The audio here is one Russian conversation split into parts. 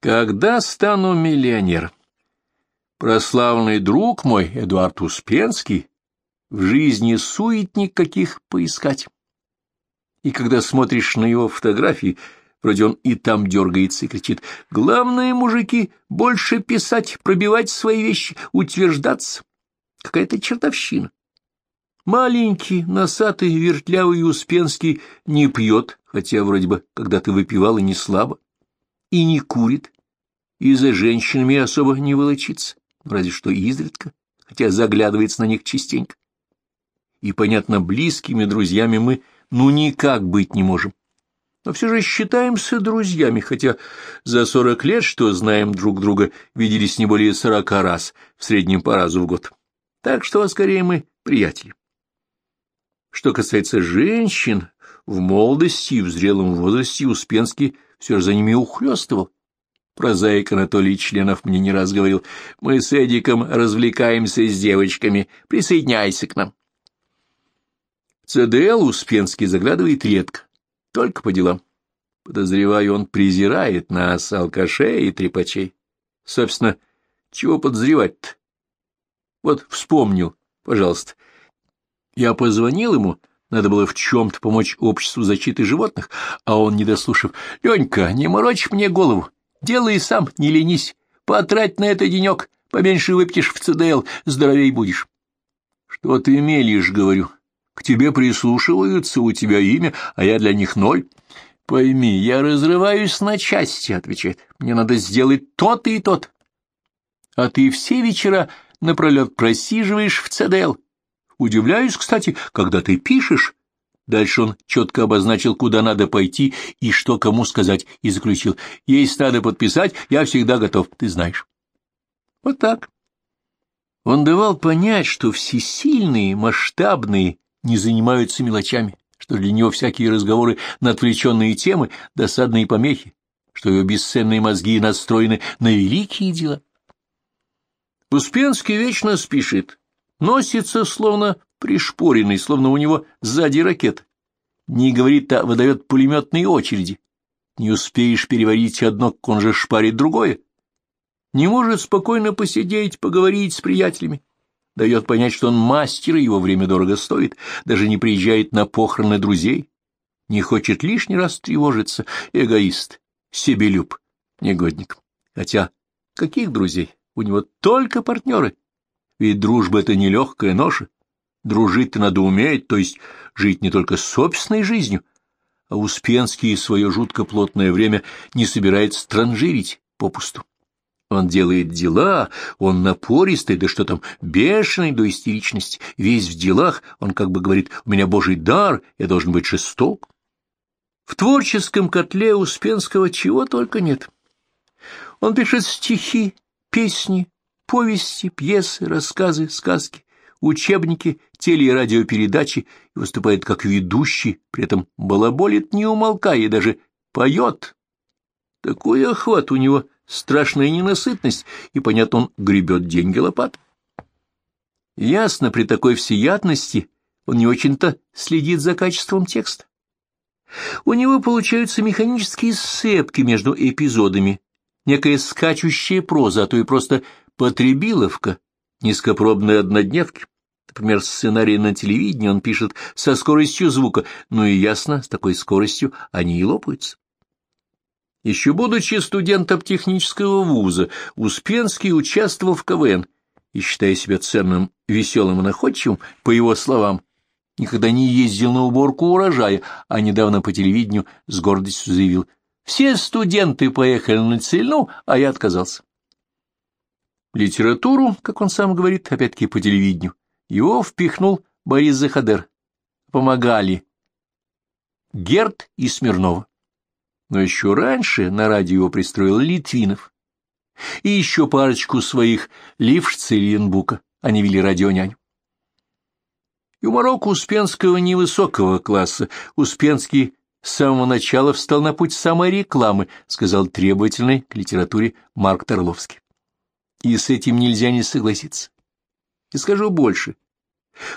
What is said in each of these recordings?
Когда стану миллионер? Прославленный друг мой, Эдуард Успенский, в жизни суетник каких поискать. И когда смотришь на его фотографии, вроде он и там дергается и кричит, «Главное, мужики, больше писать, пробивать свои вещи, утверждаться». Какая-то чертовщина. Маленький, носатый, вертлявый Успенский не пьет, хотя вроде бы когда-то выпивал и не слабо и не курит, и за женщинами особо не волочится, разве что изредка, хотя заглядывается на них частенько. И, понятно, близкими друзьями мы ну никак быть не можем. Но все же считаемся друзьями, хотя за сорок лет, что знаем друг друга, виделись не более сорока раз, в среднем по разу в год. Так что, скорее, мы приятели. Что касается женщин, в молодости и в зрелом возрасте Успенский все же за ними ухлёстывал. Прозаик Анатолий Членов мне не раз говорил, мы с Эдиком развлекаемся с девочками, присоединяйся к нам. ЦДЛ Успенский заглядывает редко, только по делам. Подозреваю, он презирает нас, алкашей и трепачей. Собственно, чего подозревать-то? Вот вспомнил, пожалуйста. Я позвонил ему надо было в чем-то помочь обществу защиты животных, а он, не дослушав, «Ленька, не морочь мне голову, делай сам, не ленись, потрать на это денек, поменьше выпьешь в ЦДЛ, здоровей будешь». «Что ты мелешь, — говорю, — к тебе прислушиваются, у тебя имя, а я для них ноль». «Пойми, я разрываюсь на части, — отвечает, — мне надо сделать тот и тот. А ты все вечера напролет просиживаешь в ЦДЛ, Удивляюсь, кстати, когда ты пишешь. Дальше он четко обозначил, куда надо пойти и что кому сказать, и заключил. Есть надо подписать, я всегда готов, ты знаешь. Вот так. Он давал понять, что всесильные, масштабные не занимаются мелочами, что для него всякие разговоры на отвлеченные темы — досадные помехи, что его бесценные мозги настроены на великие дела. Успенский вечно спешит, Носится, словно пришпоренный, словно у него сзади ракета. Не говорит, а выдает пулеметные очереди. Не успеешь переварить одно, он же шпарит другое. Не может спокойно посидеть, поговорить с приятелями. Дает понять, что он мастер, и его время дорого стоит, даже не приезжает на похороны друзей. Не хочет лишний раз тревожиться. Эгоист, себелюб, негодник. Хотя каких друзей? У него только партнеры. Ведь дружба — это не легкая ноша. Дружить-то надо уметь, то есть жить не только собственной жизнью, а Успенский свое жутко плотное время не собирается транжирить попусту. Он делает дела, он напористый, да что там, бешеный до истеричности, весь в делах, он как бы говорит, у меня божий дар, я должен быть жесток. В творческом котле Успенского чего только нет. Он пишет стихи, песни, повести, пьесы, рассказы, сказки, учебники, теле- и радиопередачи и выступает как ведущий, при этом балаболит, не умолкая, и даже поет. Такой охват у него, страшная ненасытность, и, понятно, он гребет деньги лопат. Ясно, при такой всеядности он не очень-то следит за качеством текста. У него получаются механические сцепки между эпизодами, некая скачущая проза, а то и просто Потребиловка, низкопробные однодневки. Например, сценарий на телевидении он пишет со скоростью звука, ну и ясно, с такой скоростью они и лопаются. Еще будучи студентом технического вуза, Успенский участвовал в КВН и, считая себя ценным, веселым и находчивым, по его словам, никогда не ездил на уборку урожая, а недавно по телевидению с гордостью заявил «Все студенты поехали на Цельну, а я отказался». Литературу, как он сам говорит, опять-таки по телевидению, его впихнул Борис Захадер. Помогали Герт и Смирнова. Но еще раньше на радио его пристроил Литвинов. И еще парочку своих Лившца и Ленбука. Они вели радионяню. Юморок Успенского невысокого класса. Успенский с самого начала встал на путь самой рекламы, сказал требовательный к литературе Марк Торловский и с этим нельзя не согласиться. И скажу больше.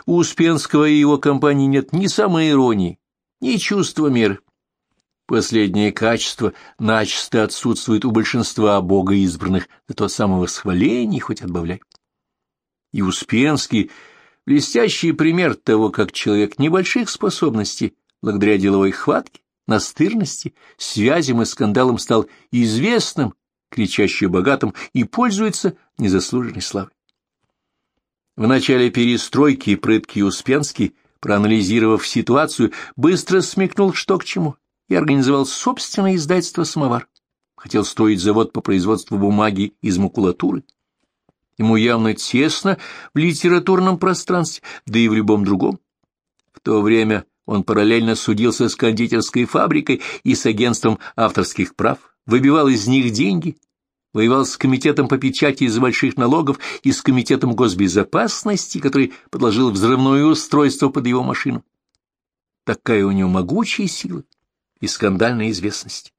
У Успенского и его компании нет ни самой иронии, ни чувства меры. Последнее качество начисто отсутствует у большинства богоизбранных, да то самого схваления хоть отбавляй. И Успенский — блестящий пример того, как человек небольших способностей, благодаря деловой хватке, настырности, связям и скандалам стал известным, кричаще богатым и пользуется незаслуженной славой. В начале перестройки прыткий Успенский, проанализировав ситуацию, быстро смекнул, что к чему, и организовал собственное издательство «Самовар». Хотел строить завод по производству бумаги из макулатуры. Ему явно тесно в литературном пространстве, да и в любом другом. В то время он параллельно судился с кондитерской фабрикой и с агентством авторских прав, выбивал из них деньги, воевал с комитетом по печати из больших налогов и с комитетом госбезопасности, который подложил взрывное устройство под его машину. Такая у него могучая сила и скандальная известность.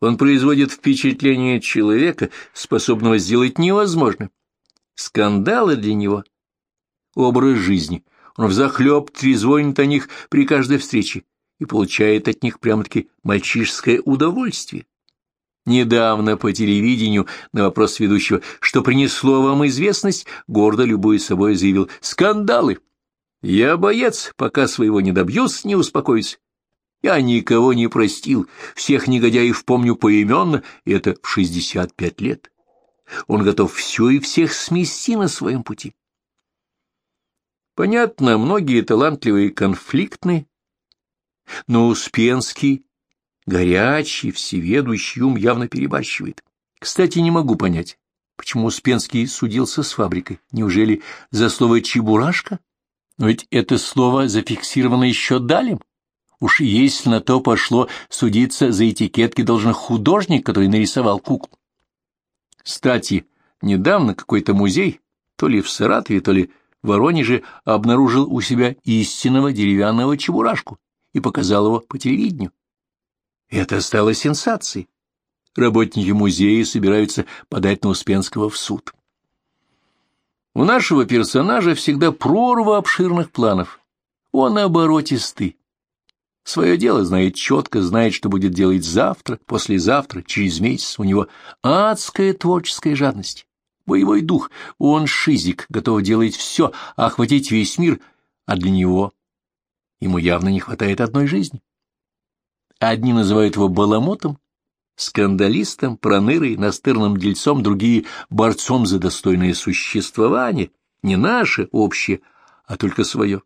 Он производит впечатление человека, способного сделать невозможное. Скандалы для него — образ жизни. Он взахлеб трезвонит о них при каждой встрече и получает от них прямо-таки мальчишеское удовольствие. Недавно по телевидению на вопрос ведущего, что принесло вам известность, гордо любой собой заявил «Скандалы! Я боец, пока своего не добьюсь, не успокоюсь. Я никого не простил, всех негодяев помню поименно, и это в шестьдесят пять лет. Он готов все и всех смести на своем пути. Понятно, многие талантливые конфликтные, но Успенский Горячий, всеведущий ум явно перебарщивает. Кстати, не могу понять, почему Успенский судился с фабрикой. Неужели за слово «чебурашка»? Но ведь это слово зафиксировано еще далем. Уж если на то пошло, судиться за этикетки должен художник, который нарисовал куклу. Кстати, недавно какой-то музей, то ли в Саратове, то ли в Воронеже, обнаружил у себя истинного деревянного чебурашку и показал его по телевидению. Это стало сенсацией. Работники музея собираются подать на Успенского в суд. У нашего персонажа всегда прорва обширных планов. Он оборотистый. Свое дело знает четко, знает, что будет делать завтра, послезавтра, через месяц. У него адская творческая жадность, боевой дух. Он шизик, готов делать все, охватить весь мир, а для него ему явно не хватает одной жизни. Одни называют его баламотом, скандалистом, пронырой, настырным дельцом, другие — борцом за достойное существование, не наше общее, а только свое.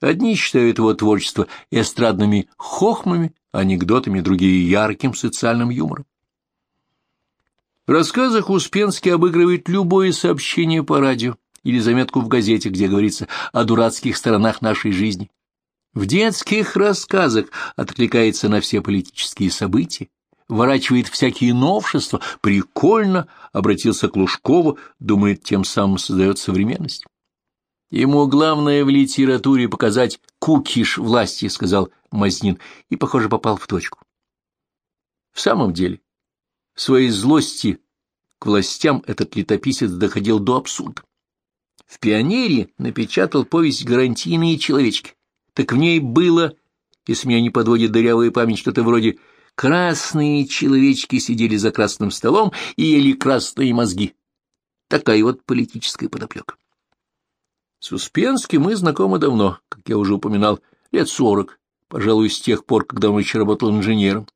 Одни считают его творчество эстрадными хохмами, анекдотами, другие — ярким социальным юмором. В рассказах Успенский обыгрывает любое сообщение по радио или заметку в газете, где говорится о дурацких сторонах нашей жизни в детских рассказах откликается на все политические события, ворачивает всякие новшества, прикольно обратился к Лужкову, думает, тем самым создает современность. Ему главное в литературе показать кукиш власти, сказал Мазнин, и, похоже, попал в точку. В самом деле, в своей злости к властям этот летописец доходил до абсурда. В «Пионере» напечатал повесть «Гарантийные человечки», так в ней было, если меня не подводит дырявая память, что-то вроде «красные человечки сидели за красным столом и ели красные мозги». Такая вот политическая подоплека. С Успенским мы знакомы давно, как я уже упоминал, лет сорок, пожалуй, с тех пор, когда он еще работал инженером.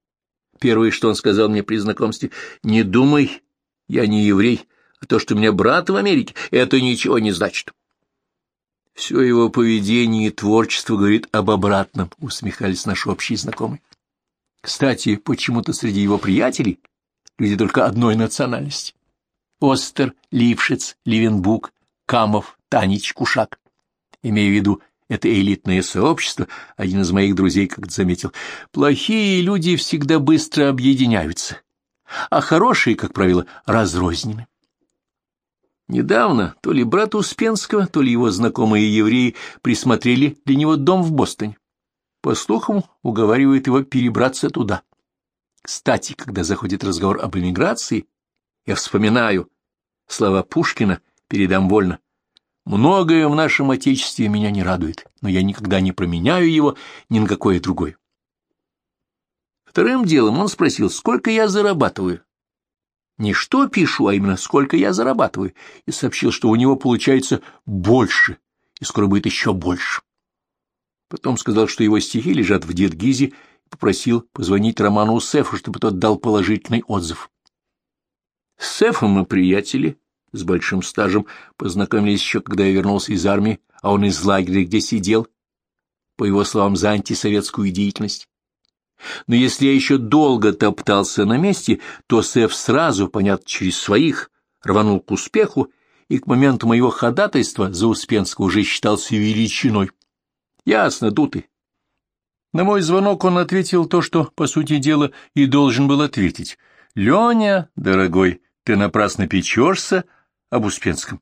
Первое, что он сказал мне при знакомстве, «Не думай, я не еврей, а то, что у меня брат в Америке, это ничего не значит». Все его поведение и творчество говорит об обратном, усмехались наши общие знакомые. Кстати, почему-то среди его приятелей люди только одной национальности. Остер, Лившиц, Ливенбук, Камов, Танич, Кушак. Имею в виду это элитное сообщество, один из моих друзей как-то заметил, плохие люди всегда быстро объединяются, а хорошие, как правило, разрознены. Недавно то ли брат Успенского, то ли его знакомые евреи присмотрели для него дом в Бостоне. По слухам, уговаривают его перебраться туда. Кстати, когда заходит разговор об эмиграции, я вспоминаю слова Пушкина, передам вольно. Многое в нашем Отечестве меня не радует, но я никогда не променяю его ни на какое другое. Вторым делом он спросил, сколько я зарабатываю. Не что пишу, а именно сколько я зарабатываю, и сообщил, что у него получается больше, и скоро будет еще больше. Потом сказал, что его стихи лежат в Дедгизе, и попросил позвонить Роману Усефу, чтобы тот дал положительный отзыв. С Сефом мы приятели, с большим стажем, познакомились еще, когда я вернулся из армии, а он из лагеря, где сидел, по его словам, за антисоветскую деятельность. Но если я еще долго топтался на месте, то Сеф сразу, понятно, через своих, рванул к успеху и к моменту моего ходатайства за Успенского уже считался величиной. Ясно, дутый. На мой звонок он ответил то, что, по сути дела, и должен был ответить. «Леня, дорогой, ты напрасно печешься об Успенском.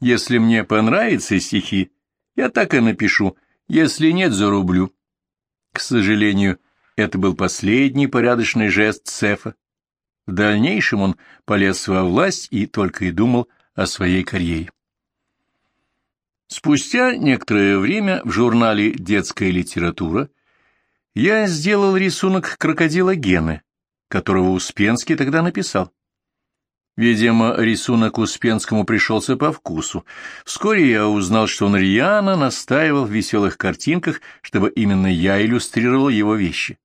Если мне понравятся стихи, я так и напишу, если нет, зарублю». К сожалению, это был последний порядочный жест Сефа. В дальнейшем он полез во власть и только и думал о своей карьере. Спустя некоторое время в журнале «Детская литература» я сделал рисунок крокодила Гены, которого Успенский тогда написал. Видимо, рисунок Успенскому пришелся по вкусу. Вскоре я узнал, что он рьяно настаивал в веселых картинках, чтобы именно я иллюстрировал его вещи.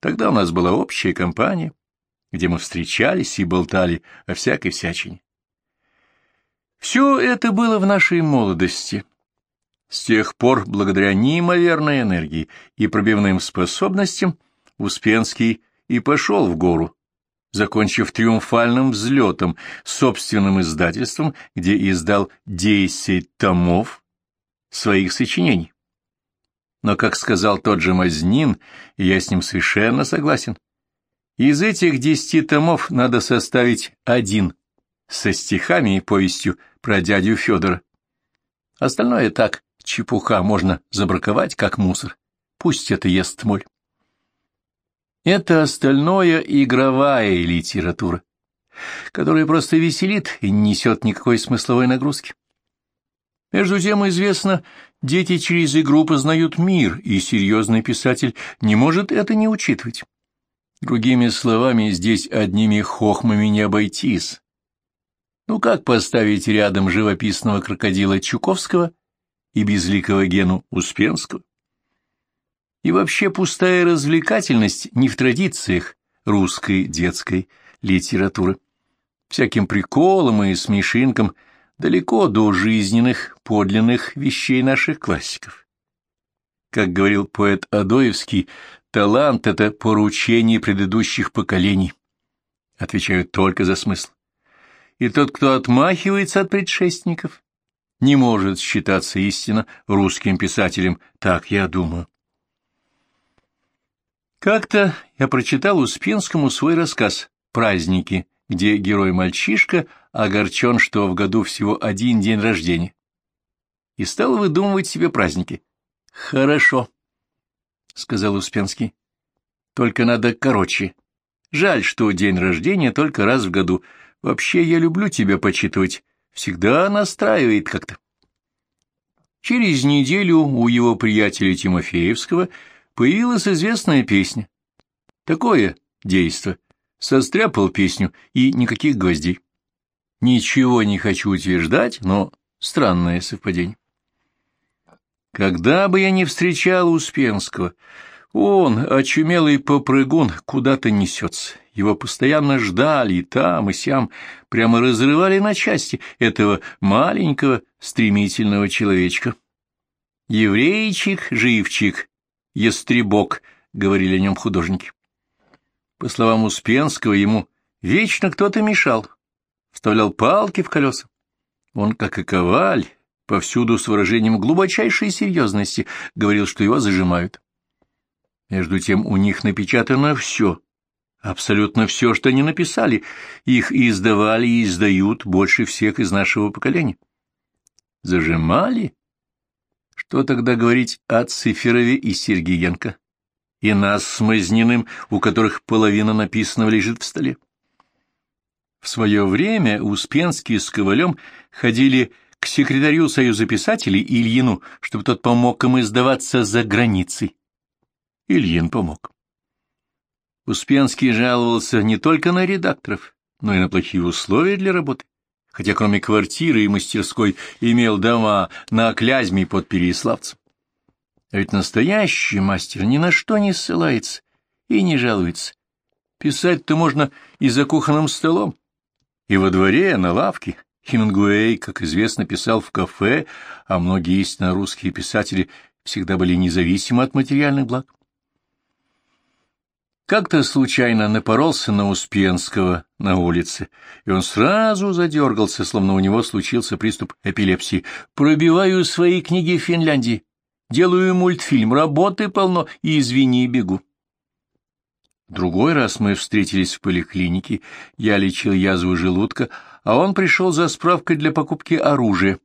Тогда у нас была общая компания, где мы встречались и болтали о всякой всячине. Все это было в нашей молодости. С тех пор, благодаря неимоверной энергии и пробивным способностям, Успенский и пошел в гору, закончив триумфальным взлетом, собственным издательством, где издал десять томов своих сочинений. Но, как сказал тот же Мазнин, и я с ним совершенно согласен, из этих десяти томов надо составить один со стихами и повестью про дядю Федора. Остальное так, чепуха, можно забраковать, как мусор. Пусть это ест моль. Это остальное игровая литература, которая просто веселит и не несет никакой смысловой нагрузки. Между тем известно, дети через игру познают мир, и серьезный писатель не может это не учитывать. Другими словами, здесь одними хохмами не обойтись. Ну как поставить рядом живописного крокодила Чуковского и безликого Гену Успенского? И вообще пустая развлекательность не в традициях русской детской литературы. Всяким приколом и смешинкам – далеко до жизненных, подлинных вещей наших классиков. Как говорил поэт Адоевский, талант — это поручение предыдущих поколений. Отвечают только за смысл. И тот, кто отмахивается от предшественников, не может считаться истинно русским писателем, так я думаю. Как-то я прочитал Успенскому свой рассказ «Праздники», где герой-мальчишка огорчен, что в году всего один день рождения, и стал выдумывать себе праздники. «Хорошо», — сказал Успенский, — «только надо короче. Жаль, что день рождения только раз в году. Вообще я люблю тебя почитывать, всегда настраивает как-то». Через неделю у его приятеля Тимофеевского появилась известная песня. Такое действо состряпал песню, и никаких гвоздей. Ничего не хочу утверждать, но странное совпадение. Когда бы я ни встречал Успенского, он, очумелый попрыгун, куда-то несется. Его постоянно ждали и там, и сям, прямо разрывали на части этого маленького стремительного человечка. «Еврейчик, живчик, ястребок», — говорили о нем художники. По словам Успенского, ему вечно кто-то мешал, вставлял палки в колеса. Он, как и коваль, повсюду с выражением глубочайшей серьезности говорил, что его зажимают. Между тем у них напечатано все, абсолютно все, что они написали. Их издавали и издают больше всех из нашего поколения. Зажимали? Что тогда говорить о Циферове и Сергеенко? и нас с Мазниным, у которых половина написанного лежит в столе. В свое время Успенский с Ковалем ходили к секретарю Союза писателей Ильину, чтобы тот помог им издаваться за границей. Ильин помог. Успенский жаловался не только на редакторов, но и на плохие условия для работы, хотя кроме квартиры и мастерской имел дома на Клязьме под Переяславцем. А ведь настоящий мастер ни на что не ссылается и не жалуется. Писать-то можно и за кухонным столом, и во дворе, на лавке. Хемингуэй, как известно, писал в кафе, а многие истинно русские писатели всегда были независимы от материальных благ. Как-то случайно напоролся на Успенского на улице, и он сразу задергался, словно у него случился приступ эпилепсии. «Пробиваю свои книги в Финляндии, делаю мультфильм, работы полно, и извини, бегу». Другой раз мы встретились в поликлинике, я лечил язву желудка, а он пришел за справкой для покупки оружия.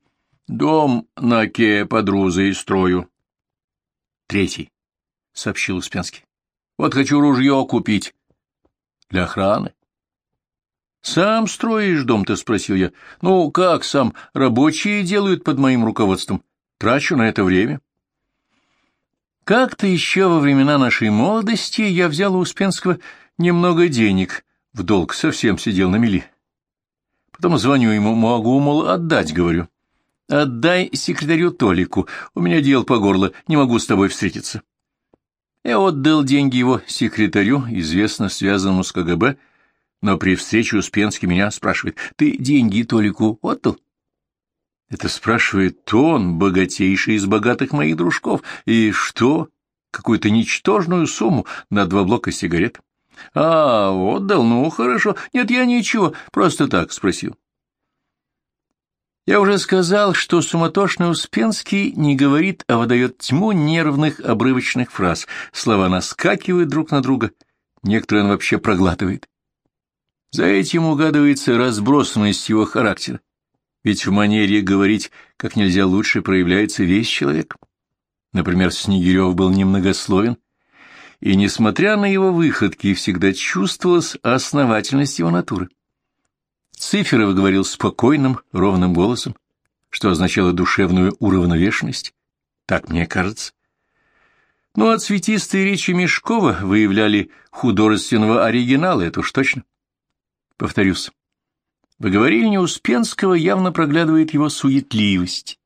Дом на Ке под Рузой строю. Третий, — сообщил Успенский. Вот хочу ружье купить. Для охраны. Сам строишь дом-то, — спросил я. Ну, как сам? Рабочие делают под моим руководством. Трачу на это время. Как-то еще во времена нашей молодости я взял у Успенского немного денег в долг, совсем сидел на мели. Потом звоню ему, могу, мол, отдать, говорю. Отдай секретарю Толику, у меня дел по горло, не могу с тобой встретиться. Я отдал деньги его секретарю, известно связанному с КГБ, но при встрече Успенский меня спрашивает, ты деньги Толику отдал? Это спрашивает он, богатейший из богатых моих дружков. И что? Какую-то ничтожную сумму на два блока сигарет? А, отдал, ну, хорошо. Нет, я ничего, просто так спросил. Я уже сказал, что суматошный Успенский не говорит, а выдает тьму нервных обрывочных фраз. Слова наскакивают друг на друга, некоторые он вообще проглатывает. За этим угадывается разбросанность его характера, ведь в манере говорить как нельзя лучше проявляется весь человек. Например, Снегирев был немногословен, и, несмотря на его выходки, всегда чувствовалась основательность его натуры. Циферов говорил спокойным, ровным голосом, что означало душевную уравновешенность. Так мне кажется. Ну, а цветистые речи Мешкова выявляли художественного оригинала, это уж точно. Повторюсь, в говорильне Успенского явно проглядывает его суетливость.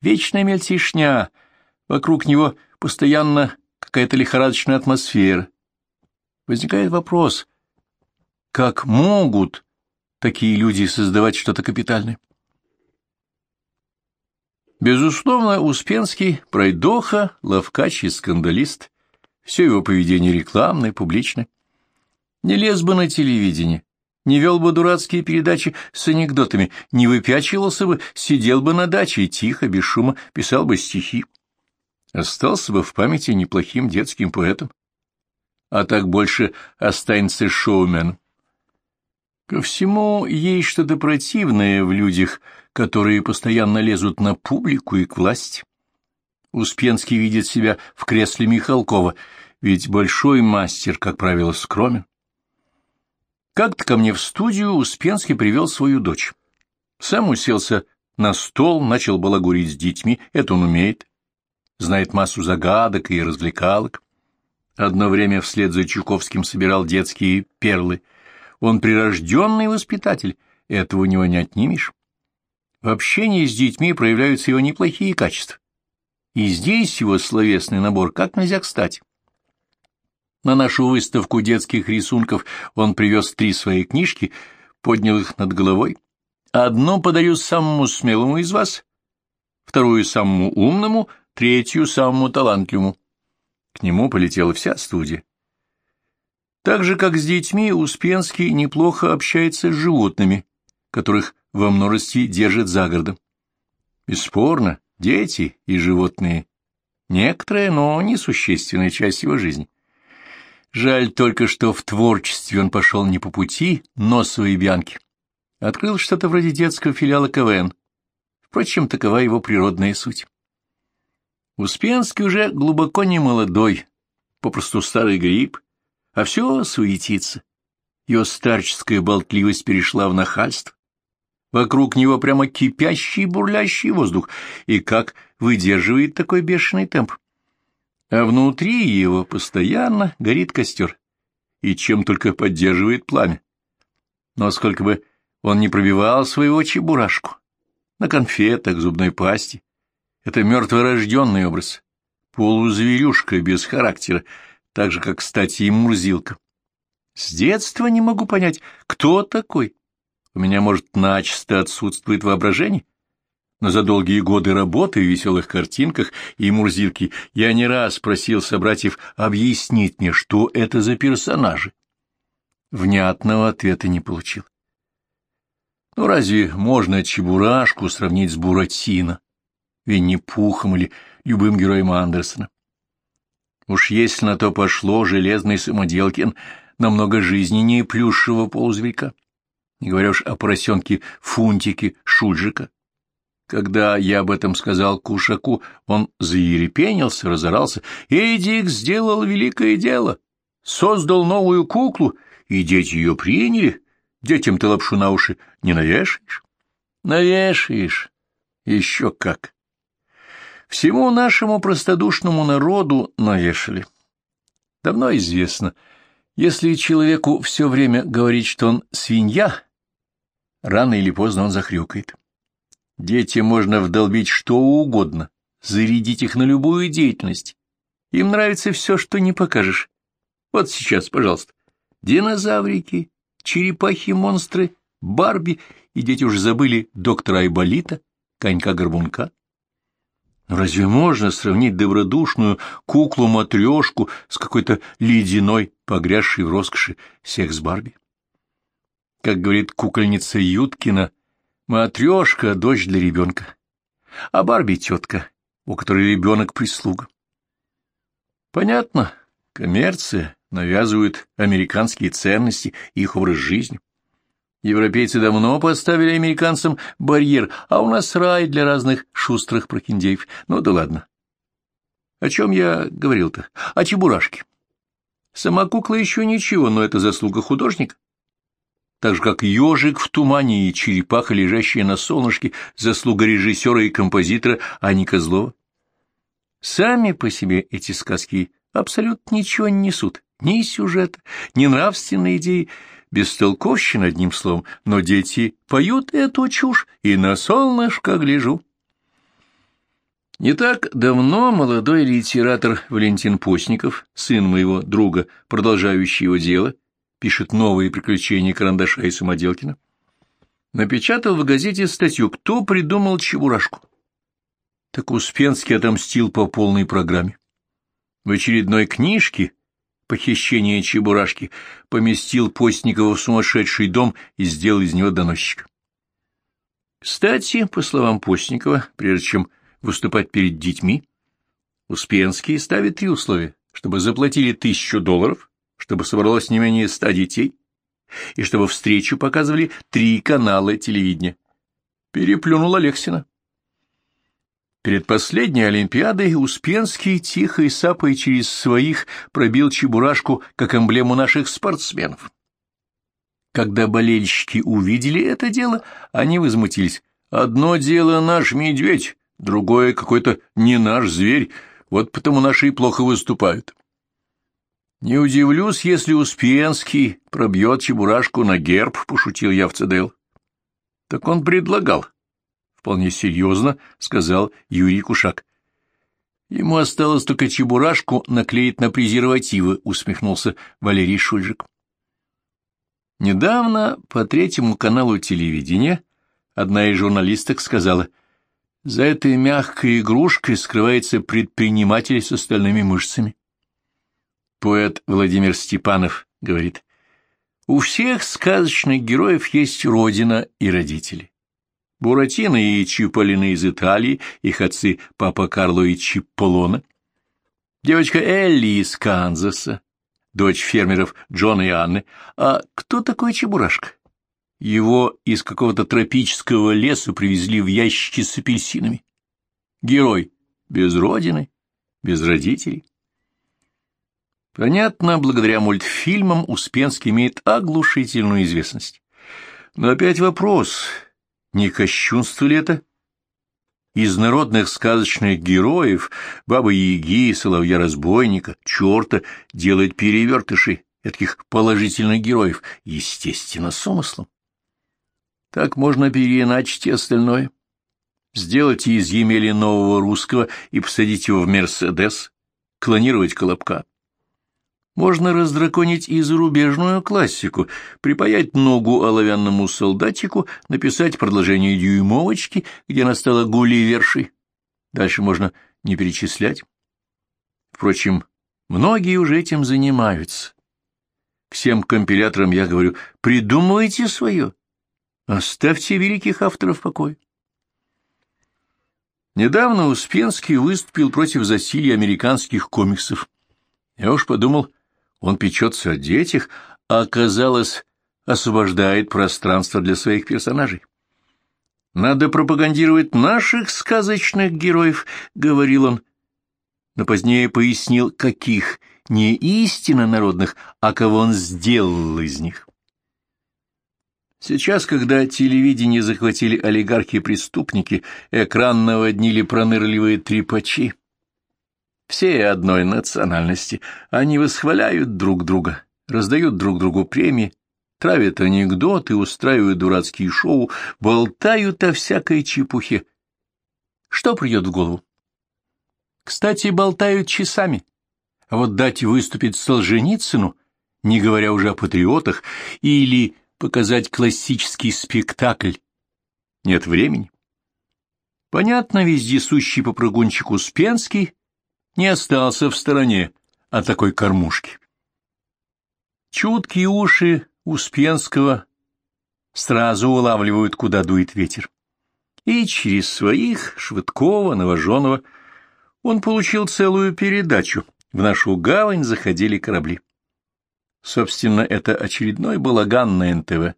Вечная мельтешня, вокруг него постоянно какая-то лихорадочная атмосфера. Возникает вопрос, как могут такие люди создавать что-то капитальное. Безусловно, Успенский — пройдоха, ловкач и скандалист. Все его поведение рекламное, публичное. Не лез бы на телевидение, не вел бы дурацкие передачи с анекдотами, не выпячивался бы, сидел бы на даче и тихо, без шума, писал бы стихи. Остался бы в памяти неплохим детским поэтом. А так больше останется шоуменом. Ко всему есть что-то противное в людях, которые постоянно лезут на публику и к власти. Успенский видит себя в кресле Михалкова, ведь большой мастер, как правило, скромен. Как-то ко мне в студию Успенский привел свою дочь. Сам уселся на стол, начал балагурить с детьми, это он умеет. Знает массу загадок и развлекалок. Одно время вслед за Чуковским собирал детские перлы — он прирожденный воспитатель, этого у него не отнимешь. В общении с детьми проявляются его неплохие качества. И здесь его словесный набор как нельзя кстати. На нашу выставку детских рисунков он привез три свои книжки, поднял их над головой. Одну подарю самому смелому из вас, вторую самому умному, третью самому талантливому. К нему полетела вся студия. Так же, как с детьми, Успенский неплохо общается с животными, которых во множестве держит за городом. Бесспорно, дети и животные — некоторая, но несущественная часть его жизни. Жаль только, что в творчестве он пошел не по пути носовой бьянки. Открыл что-то вроде детского филиала КВН. Впрочем, такова его природная суть. Успенский уже глубоко не молодой, попросту старый гриб, а все суетится. Ее старческая болтливость перешла в нахальство. Вокруг него прямо кипящий, бурлящий воздух, и как выдерживает такой бешеный темп. А внутри его постоянно горит костер. и чем только поддерживает пламя. Но сколько бы он не пробивал своего чебурашку, на конфетах, зубной пасте, это мертворожденный образ, полузверюшка без характера, так же, как, кстати, и Мурзилка. С детства не могу понять, кто такой. У меня, может, начисто отсутствует воображение, но за долгие годы работы в веселых картинках и Мурзилки я не раз просил собратьев объяснить мне, что это за персонажи. Внятного ответа не получил. Ну разве можно Чебурашку сравнить с Буратино, Винни-Пухом или любым героем Андерсона? Уж если на то пошло, железный самоделкин намного жизненнее плюшевого полузверька, не говоря уж о поросенке Фунтике Шульжика. Когда я об этом сказал Кушаку, он заерепенился, разорался. Эдик сделал великое дело, создал новую куклу, и дети ее приняли. Детям ты лапшу на уши не навешаешь? Навешаешь. Еще как. Всему нашему простодушному народу навешали. Давно известно, если человеку все время говорить, что он свинья, рано или поздно он захрюкает. Детям можно вдолбить что угодно, зарядить их на любую деятельность. Им нравится все, что не покажешь. Вот сейчас, пожалуйста, динозаврики, черепахи-монстры, Барби, и дети уже забыли доктора Айболита, конька-горбунка. Разве можно сравнить добродушную куклу-матрешку с какой-то ледяной, погрязшей в роскоши секс-барби? Как говорит кукольница Юткина, матрешка — дочь для ребенка, а Барби — тетка, у которой ребенок — прислуга. Понятно, коммерция навязывает американские ценности и их образ жизни. Европейцы давно поставили американцам барьер, а у нас рай для разных шустрых прохиндеев. Ну да ладно. О чем я говорил-то? О чебурашке. Сама кукла еще ничего, но это заслуга художника. Так же, как ежик в тумане и черепаха, лежащая на солнышке, заслуга режиссера и композитора Ани Козлова. Сами по себе эти сказки абсолютно ничего не несут. Ни сюжета, ни нравственной идеи, бестолковщина, одним словом, но дети поют эту чушь, и на солнышко гляжу. Не так давно молодой литератор Валентин Постников, сын моего друга, продолжающий его дело, пишет новые приключения Карандаша и Самоделкина, напечатал в газете статью «Кто придумал Чебурашку?». Так Успенский отомстил по полной программе. В очередной книжке похищение Чебурашки, поместил Постникова в сумасшедший дом и сделал из него доносчика. Кстати, по словам Постникова, прежде чем выступать перед детьми, Успенский ставит три условия, чтобы заплатили тысячу долларов, чтобы собралось не менее ста детей, и чтобы встречу показывали три канала телевидения. Переплюнул Алексина. Перед последней Олимпиадой Успенский тихо и сапой через своих пробил чебурашку как эмблему наших спортсменов. Когда болельщики увидели это дело, они возмутились. «Одно дело наш медведь, другое какой-то не наш зверь, вот потому наши и плохо выступают». «Не удивлюсь, если Успенский пробьет чебурашку на герб», — пошутил я в ЦДЛ. «Так он предлагал». — вполне серьезно сказал Юрий Кушак. — Ему осталось только чебурашку наклеить на презервативы, — усмехнулся Валерий Шульжик. Недавно по третьему каналу телевидения одна из журналисток сказала, «За этой мягкой игрушкой скрывается предприниматель с остальными мышцами». Поэт Владимир Степанов говорит, «У всех сказочных героев есть родина и родители. Буратино и Чиполлино из Италии, их отцы папа Карло и Чипполоне, девочка Элли из Канзаса, дочь фермеров Джона и Анны. А кто такой Чебурашка? Его из какого-то тропического леса привезли в ящики с апельсинами. Герой без родины, без родителей. Понятно, благодаря мультфильмам Успенский имеет оглушительную известность. Но опять вопрос, не кощунство ли это? Из народных сказочных героев, бабы-яги, соловья-разбойника, черта делает перевертыши, таких положительных героев, естественно, с умыслом. Так можно переиначить и остальное. Сделать из Емели нового русского и посадить его в Мерседес, клонировать Колобка. Можно раздраконить и зарубежную классику, припаять ногу оловянному солдатику, написать продолжение дюймовочки, где она стала гулливершей. Дальше можно не перечислять. Впрочем, многие уже этим занимаются. Всем компиляторам я говорю, придумывайте свое, оставьте великих авторов в покое. Недавно Успенский выступил против засилия американских комиксов. Я уж подумал, он печется о детях, а оказалось, освобождает пространство для своих персонажей. «Надо пропагандировать наших сказочных героев», — говорил он, но позднее пояснил, каких, не истинно народных, а кого он сделал из них. Сейчас, когда телевидение захватили олигархи и преступники, экран наводнили пронырливые трепачи. Все одной национальности, они восхваляют друг друга, раздают друг другу премии, травят анекдоты, устраивают дурацкие шоу, болтают о всякой чепухе. Что придет в голову? Кстати, болтают часами. А вот дать выступить Солженицыну, не говоря уже о патриотах, или показать классический спектакль, нет времени. Понятно, вездесущий попрыгунчик Успенский не остался в стороне от такой кормушки. Чуткие уши Успенского сразу улавливают, куда дует ветер. И через своих, Швыдкова, Новоженова, он получил целую передачу. В нашу гавань заходили корабли. Собственно, это очередной балаган на НТВ.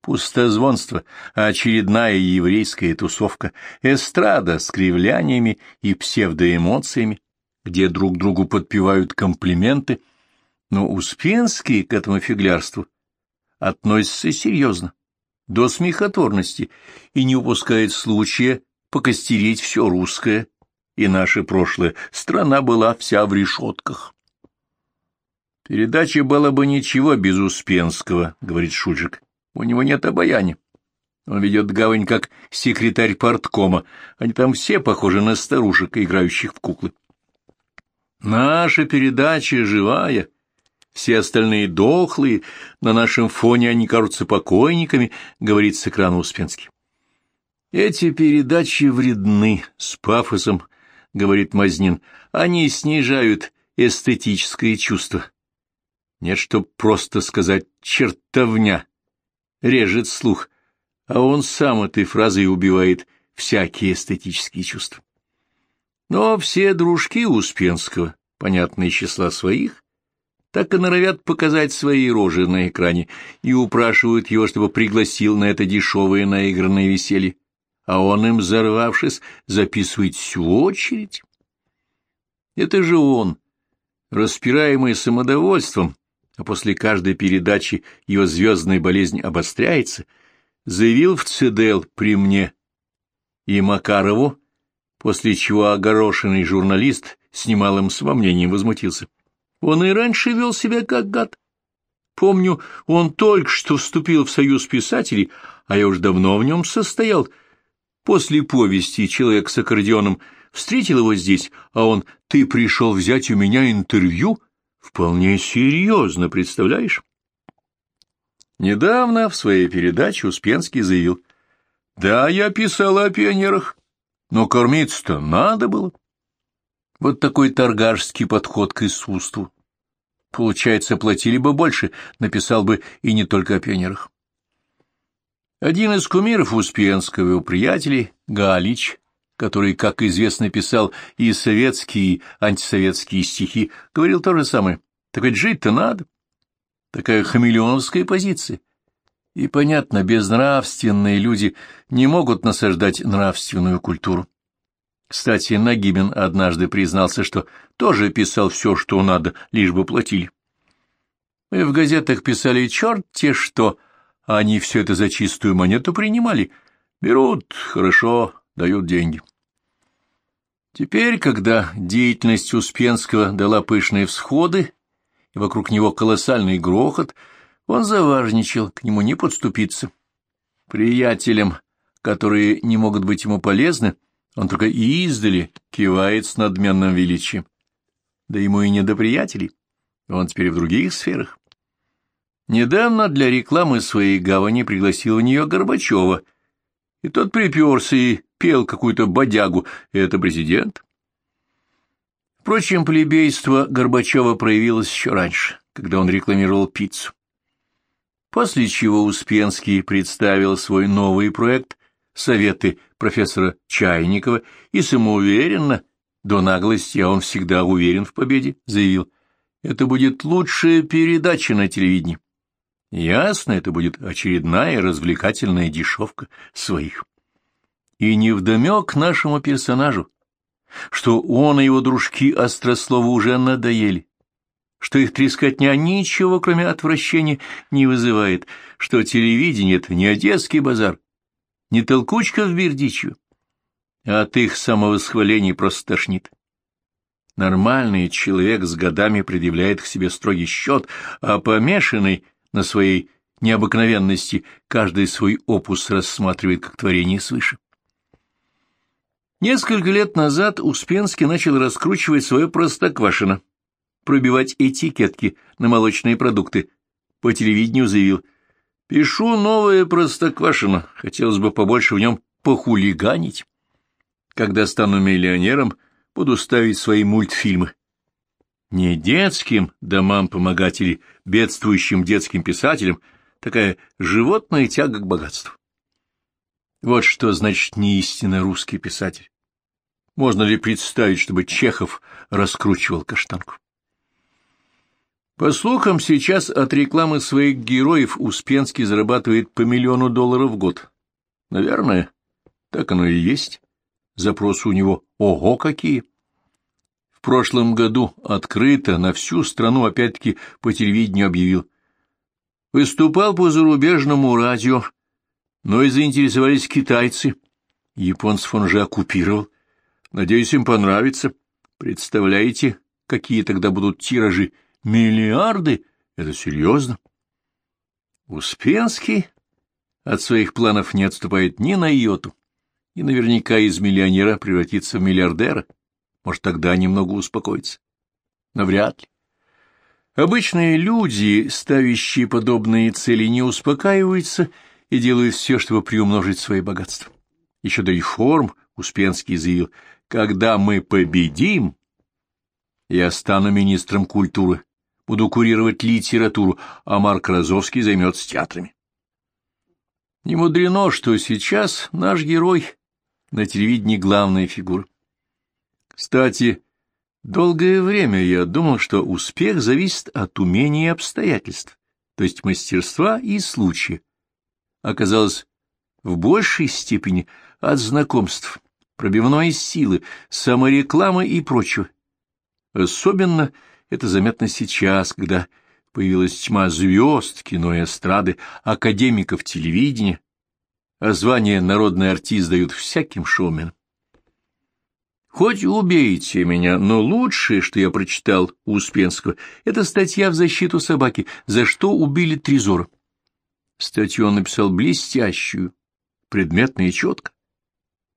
Пустозвонство, очередная еврейская тусовка, эстрада с кривляниями и псевдоэмоциями, где друг другу подпевают комплименты, но Успенский к этому фиглярству относится серьезно, до смехотворности, и не упускает случая покостерить все русское и наше прошлое. Страна была вся в решетках. Передача была бы ничего без Успенского, — говорит Шульжик. У него нет обаяния. Он ведет гавань как секретарь порткома. Они там все похожи на старушек, играющих в куклы. Наша передача живая. Все остальные дохлые, на нашем фоне они кажутся покойниками, — говорит с экрана Успенский. Эти передачи вредны, с пафосом, — говорит Мазнин. Они снижают эстетическое чувство. Нет, чтоб просто сказать «чертовня», режет слух, а он сам этой фразой убивает всякие эстетические чувства. Но все дружки Успенского, понятно, из числа своих, так и норовят показать свои рожи на экране и упрашивают его, чтобы пригласил на это дешевое наигранное веселье, а он им, взорвавшись, записывает всю очередь. Это же он, распираемый самодовольством, а после каждой передачи его звездная болезнь обостряется, заявил в ЦДЛ при мне и Макарову, после чего огорошенный журналист с немалым самомнением возмутился. Он и раньше вел себя как гад. Помню, он только что вступил в союз писателей, а я уж давно в нем состоял. После повести «Человек с аккордеоном» встретил его здесь, а он «Ты пришел взять у меня интервью?» Вполне серьезно, представляешь? Недавно в своей передаче Успенский заявил, «Да, я писал о пионерах, но кормиться-то надо было. Вот такой торгашский подход к искусству. Получается, платили бы больше, написал бы и не только о пионерах. Один из кумиров Успенского, его приятелей, Галич, который, как известно, писал и советские, и антисоветские стихи, говорил то же самое. Так ведь жить-то надо. Такая хамелеоновская позиция. И, понятно, безнравственные люди не могут насаждать нравственную культуру. Кстати, Нагибин однажды признался, что тоже писал все, что надо, лишь бы платили. Мы в газетах писали черт те что, а они все это за чистую монету принимали. Берут, хорошо, дают деньги. Теперь, когда деятельность Успенского дала пышные всходы, и вокруг него колоссальный грохот, он заважничал, к нему не подступиться. Приятелям, которые не могут быть ему полезны, он только издали кивает с надменным величием. Да ему и не до приятелей, он теперь в других сферах. Недавно для рекламы своей гавани пригласил у нее Горбачева, и тот приперся и пел какую-то бодягу, и это президент. Впрочем, плебейство Горбачева проявилось еще раньше, когда он рекламировал пиццу. После чего Успенский представил свой новый проект «Советы профессора Чайникова» и самоуверенно, до наглости, а он всегда уверен в победе, заявил, «Это будет лучшая передача на телевидении». Ясно, это будет очередная развлекательная дешевка своих. И невдомек нашему персонажу, что он и его дружки Острослову уже надоели, что их трескотня ничего, кроме отвращения, не вызывает, что телевидение — это не одесский базар, не толкучка в Бердичеве, а от их самовосхвалений просто тошнит. Нормальный человек с годами предъявляет к себе строгий счет, а помешанный на своей необыкновенности каждый свой опус рассматривает как творение свыше. Несколько лет назад Успенский начал раскручивать свое простоквашино, пробивать этикетки на молочные продукты. По телевидению заявил, «Пишу новое простоквашино, хотелось бы побольше в нем похулиганить. Когда стану миллионером, буду ставить свои мультфильмы. Не детским домам помогать или бедствующим детским писателям, такая животная тяга к богатству. Вот что значит неистинно русский писатель. Можно ли представить, чтобы Чехов раскручивал каштанку? По слухам, сейчас от рекламы своих героев Успенский зарабатывает по миллиону долларов в год. Наверное, так оно и есть. Запросы у него ого какие. В прошлом году открыто на всю страну опять-таки по телевидению объявил. Выступал по зарубежному радио, но и заинтересовались китайцы. Японцев он же оккупировал. Надеюсь, им понравится. Представляете, какие тогда будут тиражи? Миллиарды? Это серьезно? Успенский от своих планов не отступает ни на йоту, и наверняка из миллионера превратится в миллиардера. Может, тогда немного успокоится. Но вряд ли. Обычные люди, ставящие подобные цели, не успокаиваются и делают все, чтобы приумножить свои богатства. Еще до реформ Успенский заявил, когда мы победим, я стану министром культуры, буду курировать литературу, а Марк Розовский займется театрами. Не мудрено, что сейчас наш герой на телевидении главная фигура. Кстати, долгое время я думал, что успех зависит от умения и обстоятельств, то есть мастерства и случая оказалось в большей степени от знакомств, пробивной силы, саморекламы и прочего. Особенно это заметно сейчас, когда появилась тьма звезд, кино и эстрады, академиков телевидения, а звание «народный артист» дают всяким шоуменам. Хоть убейте меня, но лучшее, что я прочитал у Успенского, это статья в защиту собаки, за что убили Трезора. Статью он написал блестящую, предметно и четко.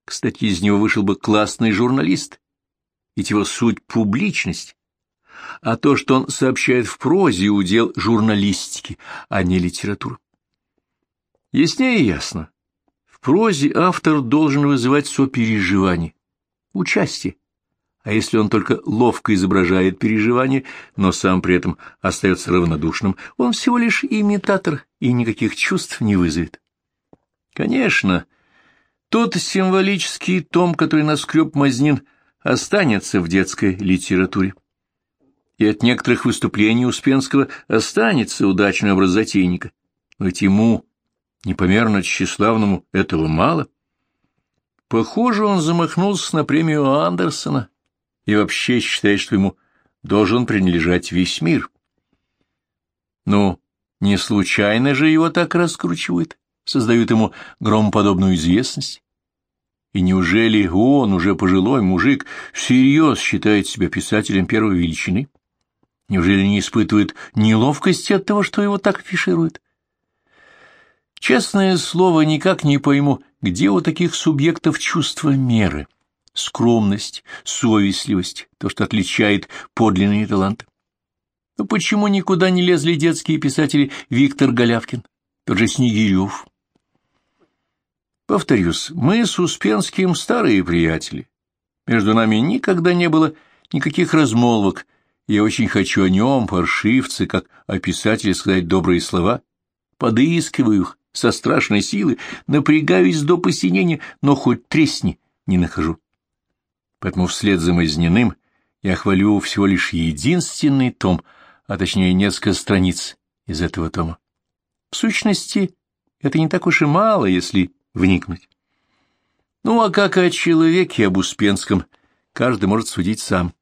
Кстати, из него вышел бы классный журналист, ведь его суть — публичность. А то, что он сообщает в прозе, удел журналистики, а не литературы. Яснее ясно. В прозе автор должен вызывать сопереживание, участие. А если он только ловко изображает переживание, но сам при этом остается равнодушным, он всего лишь имитатор и никаких чувств не вызовет. Конечно, тот символический том, который наскреб Мазнин, останется в детской литературе. И от некоторых выступлений Успенского останется удачный образ затейника. Но ведь ему, непомерно тщеславному, этого мало. Похоже, он замахнулся на премию Андерсона и вообще считает, что ему должен принадлежать весь мир. Ну, не случайно же его так раскручивают, создают ему громоподобную известность. И неужели он, уже пожилой мужик, всерьез считает себя писателем первой величины? Неужели не испытывает неловкости от того, что его так афишируют? Честное слово, никак не пойму, где у таких субъектов чувство меры, скромность, совестливость, то, что отличает подлинные таланты. Но почему никуда не лезли детские писатели Виктор Голявкин, тот же Снегирев? Повторюсь, мы с Успенским старые приятели. Между нами никогда не было никаких размолвок. Я очень хочу о нем, паршивце, как о писателе сказать добрые слова. Подыскиваю их со страшной силы, напрягаюсь до посинения, но хоть тресни не нахожу. Поэтому вслед за Мазненным я хвалю всего лишь единственный том, а точнее несколько страниц из этого тома. В сущности, это не так уж и мало, если вникнуть. Ну, а как о человеке, об Успенском, каждый может судить сам.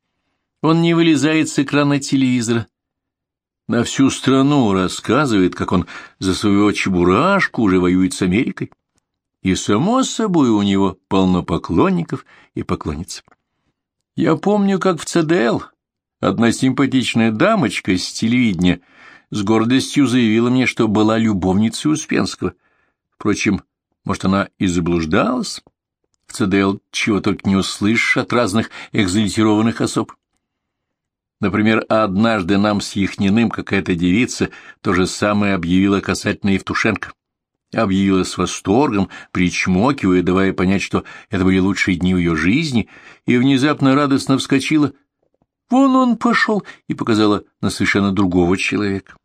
Он не вылезает с экрана телевизора, на всю страну рассказывает, как он за своего чебурашку уже воюет с Америкой. И, само собой, у него полно поклонников и поклонниц. Я помню, как в ЦДЛ одна симпатичная дамочка с телевидения с гордостью заявила мне, что была любовницей Успенского. Впрочем, может, она и заблуждалась? В ЦДЛ чего только не услышишь от разных экзальтированных особ. Например, однажды нам с Яхниным какая-то девица то же самое объявила касательно Евтушенко. Объявила с восторгом, причмокивая, давая понять, что это были лучшие дни в ее жизни, и внезапно радостно вскочила. Вон он пошел и показала на совершенно другого человека.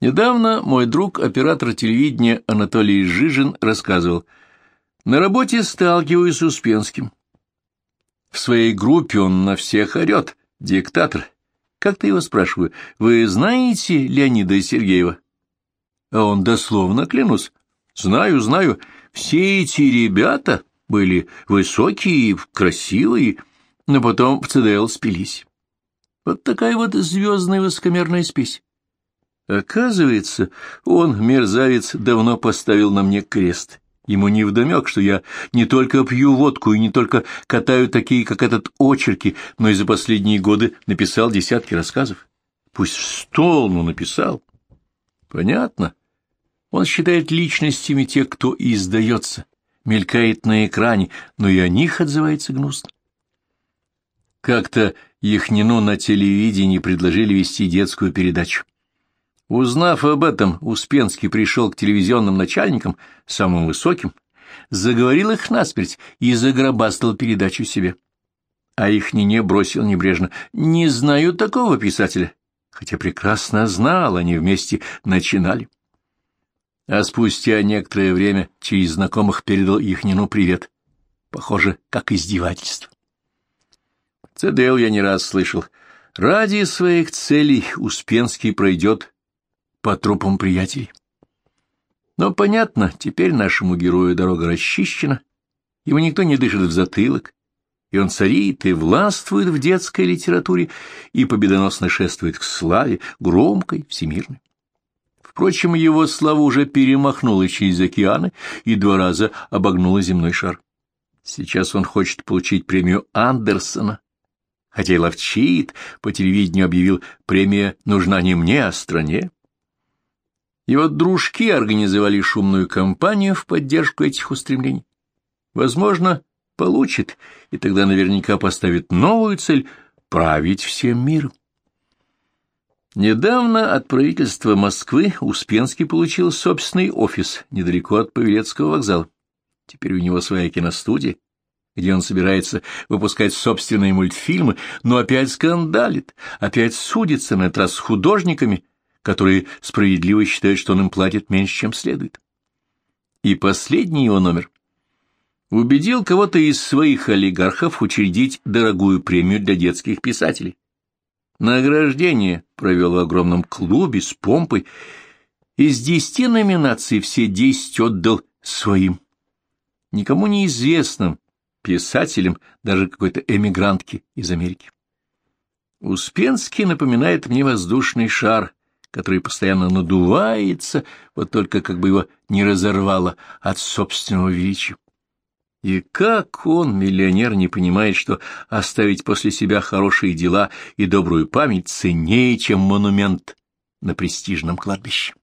Недавно мой друг, оператор телевидения Анатолий Жижин, рассказывал, «На работе сталкиваюсь с Успенским. В своей группе он на всех орет, Диктатор. Как-то его спрашиваю, вы знаете Леонида Сергеева? А он дословно, клянусь, знаю, знаю, все эти ребята были высокие, красивые, но потом в ЦДЛ спились. Вот такая вот звездная высокомерная спесь. Оказывается, он, мерзавец, давно поставил на мне крест. Ему невдомек, что я не только пью водку и не только катаю такие, как этот, очерки, но и за последние годы написал десятки рассказов. Пусть в стол, но написал. Понятно. Он считает личностями тех, кто издается, мелькает на экране, но и о них отзывается гнусно. Как-то Яхнину на телевидении предложили вести детскую передачу. Узнав об этом, Успенский пришел к телевизионным начальникам, самым высоким, заговорил их насмерть и загробастал передачу себе. А их не бросил небрежно. «Не знаю такого писателя», хотя прекрасно знал, они вместе начинали. А спустя некоторое время через знакомых передал Ихнину привет. Похоже, как издевательство. ЦДЛ я не раз слышал. Ради своих целей Успенский пройдет по трупам приятелей. Но понятно, теперь нашему герою дорога расчищена, ему никто не дышит в затылок, и он царит и властвует в детской литературе и победоносно шествует к славе, громкой, всемирной. Впрочем, его слава уже перемахнула через океаны и два раза обогнула земной шар. Сейчас он хочет получить премию Андерсона, хотя и ловчит, по телевидению объявил, премия нужна не мне, а стране. Его дружки организовали шумную кампанию в поддержку этих устремлений. Возможно, получит, и тогда наверняка поставит новую цель — править всем миром. Недавно от правительства Москвы Успенский получил собственный офис недалеко от Павелецкого вокзала. Теперь у него своя киностудия, где он собирается выпускать собственные мультфильмы, но опять скандалит, опять судится на этот раз с художниками, которые справедливо считают, что он им платит меньше, чем следует. И последний его номер убедил кого-то из своих олигархов учредить дорогую премию для детских писателей. Награждение провел в огромном клубе с помпой. Из десяти номинаций все десять отдал своим. Никому неизвестным писателям, даже какой-то эмигрантке из Америки. Успенский напоминает мне воздушный шар, который постоянно надувается, вот только как бы его не разорвало от собственного величия. И как он, миллионер, не понимает, что оставить после себя хорошие дела и добрую память ценнее, чем монумент на престижном кладбище?